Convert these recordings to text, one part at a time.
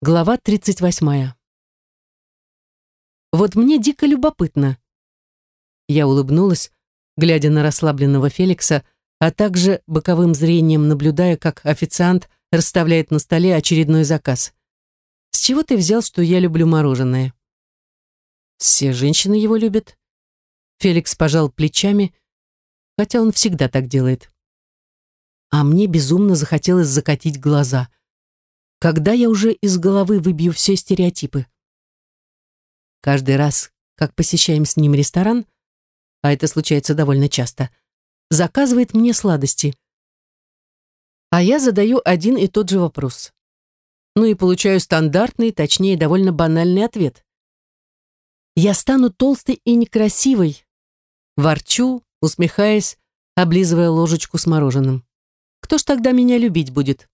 Глава 38. Вот мне дико любопытно. Я улыбнулась, глядя на расслабленного Феликса, а также боковым зрением наблюдая, как официант расставляет на столе очередной заказ. С чего ты взял, что я люблю мороженое? Все женщины его любят. Феликс пожал плечами, хотя он всегда так делает. А мне безумно захотелось закатить глаза. Когда я уже из головы выбью все стереотипы? Каждый раз, как посещаем с ним ресторан, а это случается довольно часто, заказывает мне сладости. А я задаю один и тот же вопрос. Ну и получаю стандартный, точнее, довольно банальный ответ. Я стану толстой и некрасивой. Ворчу, усмехаясь, облизывая ложечку с мороженым. Кто ж тогда меня любить будет?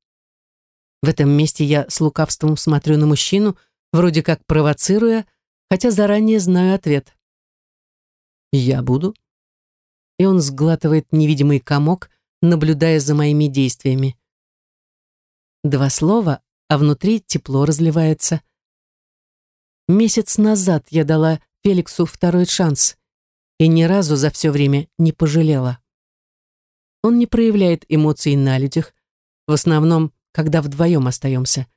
В этом месте я с лукавством смотрю на мужчину, вроде как провоцируя, хотя заранее знаю ответ. «Я буду». И он сглатывает невидимый комок, наблюдая за моими действиями. Два слова, а внутри тепло разливается. Месяц назад я дала Феликсу второй шанс и ни разу за все время не пожалела. Он не проявляет эмоций на людях, в основном когда вдвоем остаемся.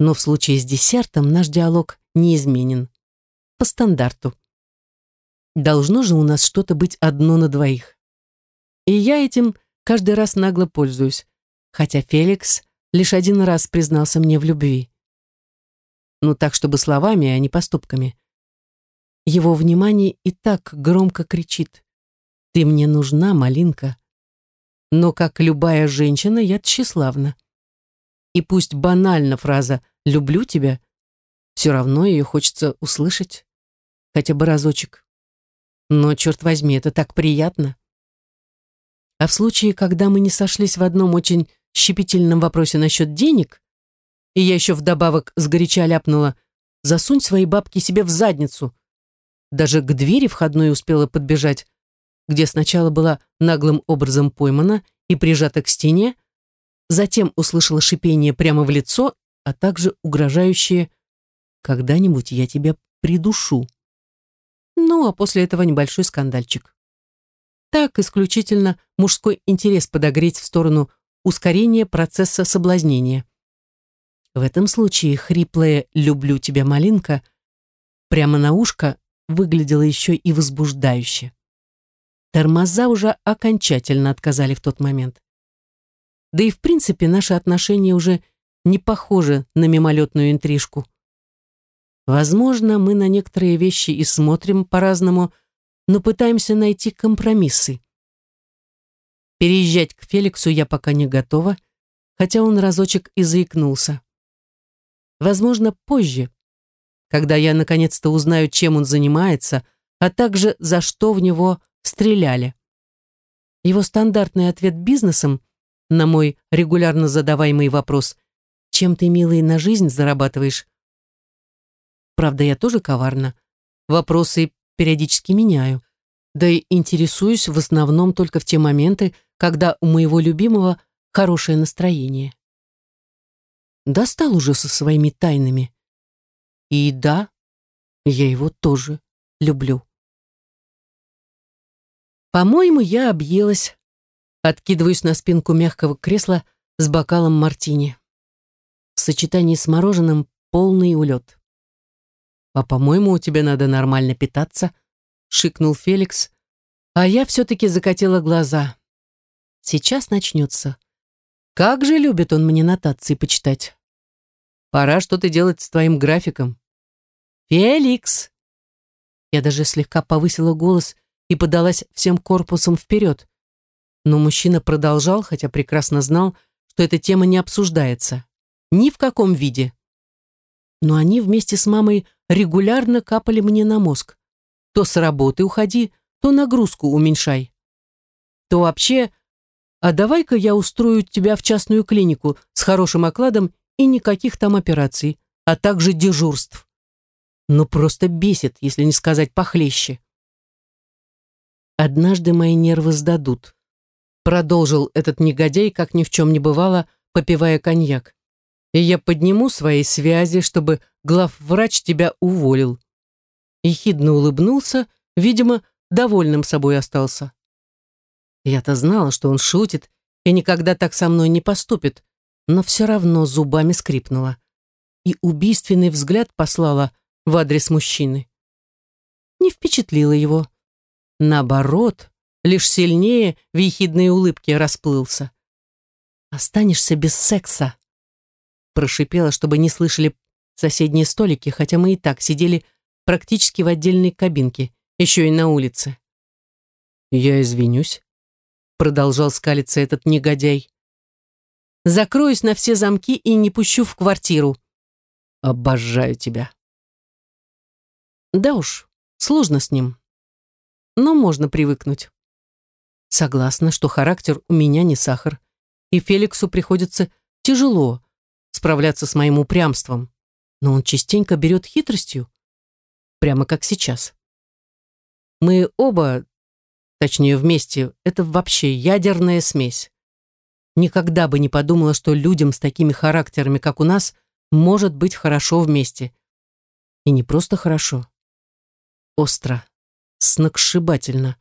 Но в случае с десертом наш диалог неизменен. По стандарту. Должно же у нас что-то быть одно на двоих. И я этим каждый раз нагло пользуюсь, хотя Феликс лишь один раз признался мне в любви. Ну так, чтобы словами, а не поступками. Его внимание и так громко кричит. «Ты мне нужна, малинка». Но, как любая женщина, я тщеславна. И пусть банальна фраза «люблю тебя», все равно ее хочется услышать. Хотя бы разочек. Но, черт возьми, это так приятно. А в случае, когда мы не сошлись в одном очень щепетильном вопросе насчет денег, и я еще вдобавок сгоряча ляпнула «засунь свои бабки себе в задницу», даже к двери входной успела подбежать, где сначала была наглым образом поймана и прижата к стене, затем услышала шипение прямо в лицо, а также угрожающее «когда-нибудь я тебя придушу». Ну, а после этого небольшой скандальчик. Так исключительно мужской интерес подогреть в сторону ускорения процесса соблазнения. В этом случае хриплое «люблю тебя, малинка» прямо на ушко выглядело еще и возбуждающе. Тормоза уже окончательно отказали в тот момент. Да и в принципе наши отношения уже не похожи на мимолетную интрижку. Возможно, мы на некоторые вещи и смотрим по-разному, но пытаемся найти компромиссы. Переезжать к Феликсу я пока не готова, хотя он разочек и заикнулся. Возможно, позже, когда я наконец-то узнаю, чем он занимается, а также за что в него стреляли. Его стандартный ответ бизнесом на мой регулярно задаваемый вопрос «Чем ты, милый, на жизнь зарабатываешь?» Правда, я тоже коварна. Вопросы периодически меняю. Да и интересуюсь в основном только в те моменты, когда у моего любимого хорошее настроение. Достал уже со своими тайнами. И да, я его тоже люблю. По-моему, я объелась, Откидываюсь на спинку мягкого кресла с бокалом мартини. В сочетании с мороженым полный улет. «А по-моему, у тебя надо нормально питаться», — шикнул Феликс, а я все-таки закатила глаза. «Сейчас начнется. Как же любит он мне нотации почитать. Пора что-то делать с твоим графиком». «Феликс!» Я даже слегка повысила голос и подалась всем корпусом вперед. Но мужчина продолжал, хотя прекрасно знал, что эта тема не обсуждается. Ни в каком виде. Но они вместе с мамой регулярно капали мне на мозг. То с работы уходи, то нагрузку уменьшай. То вообще, а давай-ка я устрою тебя в частную клинику с хорошим окладом и никаких там операций, а также дежурств. Ну просто бесит, если не сказать похлеще. Однажды мои нервы сдадут продолжил этот негодяй, как ни в чем не бывало, попивая коньяк. и я подниму свои связи, чтобы главврач тебя уволил. Ехидно улыбнулся, видимо, довольным собой остался. Я-то знала, что он шутит и никогда так со мной не поступит, но все равно зубами скрипнула и убийственный взгляд послала в адрес мужчины. Не впечатлила его. Наоборот, лишь сильнее в ехидной улыбке расплылся. «Останешься без секса», прошипела, чтобы не слышали соседние столики, хотя мы и так сидели практически в отдельной кабинке, еще и на улице. «Я извинюсь», — продолжал скалиться этот негодяй. «Закроюсь на все замки и не пущу в квартиру. Обожаю тебя». Да уж, сложно с ним. Но можно привыкнуть. Согласна, что характер у меня не сахар, и Феликсу приходится тяжело справляться с моим упрямством, но он частенько берет хитростью, прямо как сейчас. Мы оба, точнее вместе, это вообще ядерная смесь. Никогда бы не подумала, что людям с такими характерами, как у нас, может быть хорошо вместе. И не просто хорошо. Остро, сногсшибательно,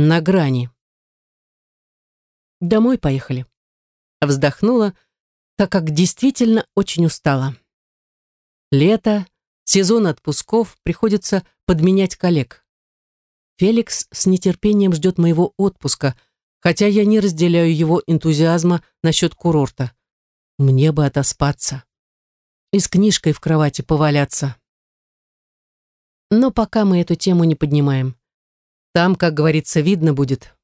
на грани. Домой поехали. Вздохнула, так как действительно очень устала. Лето, сезон отпусков, приходится подменять коллег. Феликс с нетерпением ждет моего отпуска, хотя я не разделяю его энтузиазма насчет курорта. Мне бы отоспаться. И с книжкой в кровати поваляться. Но пока мы эту тему не поднимаем. Там, как говорится, видно будет.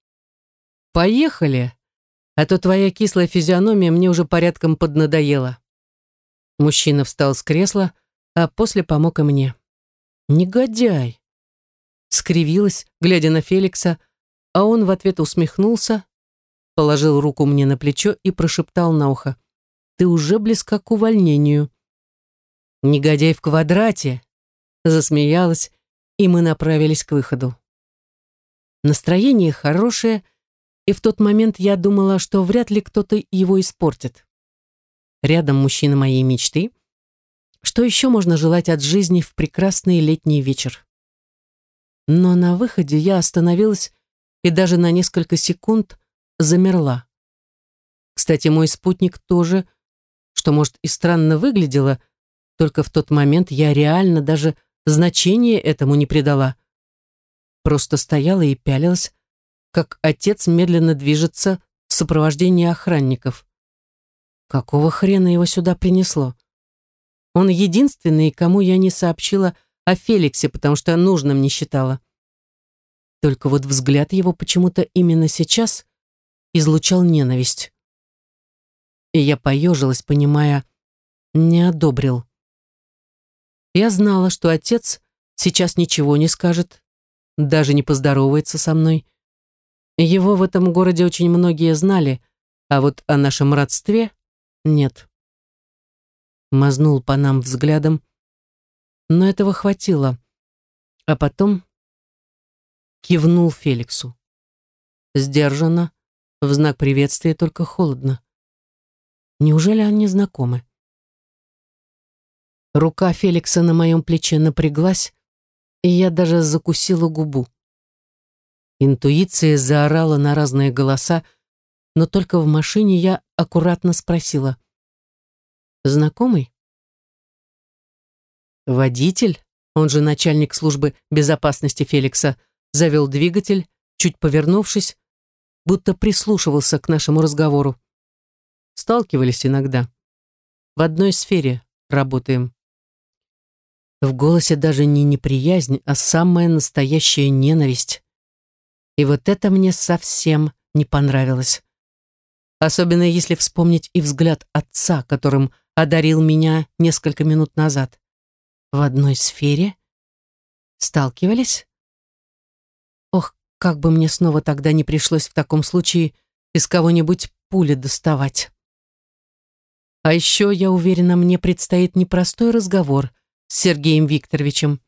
Поехали, а то твоя кислая физиономия мне уже порядком поднадоела. Мужчина встал с кресла, а после помог и мне. Негодяй! Скривилась, глядя на Феликса, а он в ответ усмехнулся, положил руку мне на плечо и прошептал на ухо. «Ты уже близка к увольнению». «Негодяй в квадрате!» Засмеялась, и мы направились к выходу. Настроение хорошее, и в тот момент я думала, что вряд ли кто-то его испортит. Рядом мужчина моей мечты. Что еще можно желать от жизни в прекрасный летний вечер? Но на выходе я остановилась и даже на несколько секунд замерла. Кстати, мой спутник тоже, что, может, и странно выглядело, только в тот момент я реально даже значения этому не придала. Просто стояла и пялилась, как отец медленно движется в сопровождении охранников. Какого хрена его сюда принесло? Он единственный, кому я не сообщила о Феликсе, потому что нужным не считала. Только вот взгляд его почему-то именно сейчас излучал ненависть. И я поежилась, понимая, не одобрил. Я знала, что отец сейчас ничего не скажет, даже не поздоровается со мной, его в этом городе очень многие знали, а вот о нашем родстве нет. Мазнул по нам взглядом, но этого хватило. А потом кивнул Феликсу. Сдержанно, в знак приветствия, только холодно. Неужели они знакомы? Рука Феликса на моем плече напряглась, и я даже закусила губу. Интуиция заорала на разные голоса, но только в машине я аккуратно спросила. «Знакомый?» Водитель, он же начальник службы безопасности Феликса, завел двигатель, чуть повернувшись, будто прислушивался к нашему разговору. Сталкивались иногда. В одной сфере работаем. В голосе даже не неприязнь, а самая настоящая ненависть. И вот это мне совсем не понравилось. Особенно если вспомнить и взгляд отца, которым одарил меня несколько минут назад. В одной сфере? Сталкивались? Ох, как бы мне снова тогда не пришлось в таком случае из кого-нибудь пули доставать. А еще, я уверена, мне предстоит непростой разговор с Сергеем Викторовичем.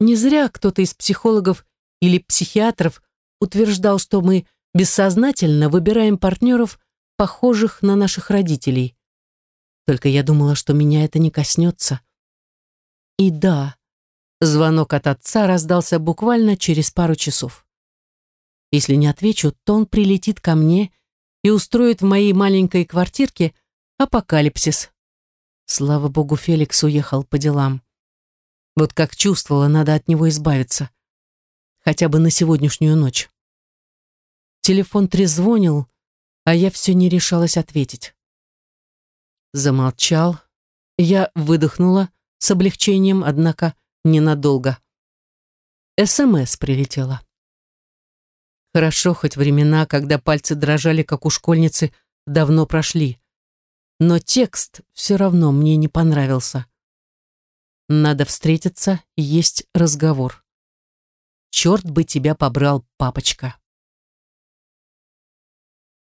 Не зря кто-то из психологов или психиатров утверждал, что мы бессознательно выбираем партнеров, похожих на наших родителей. Только я думала, что меня это не коснется. И да, звонок от отца раздался буквально через пару часов. Если не отвечу, то он прилетит ко мне и устроит в моей маленькой квартирке апокалипсис. Слава богу, Феликс уехал по делам. Вот как чувствовала, надо от него избавиться. Хотя бы на сегодняшнюю ночь. Телефон трезвонил, а я все не решалась ответить. Замолчал. Я выдохнула с облегчением, однако ненадолго. СМС прилетела. Хорошо, хоть времена, когда пальцы дрожали, как у школьницы, давно прошли. Но текст все равно мне не понравился. Надо встретиться, есть разговор. Черт бы тебя побрал, папочка.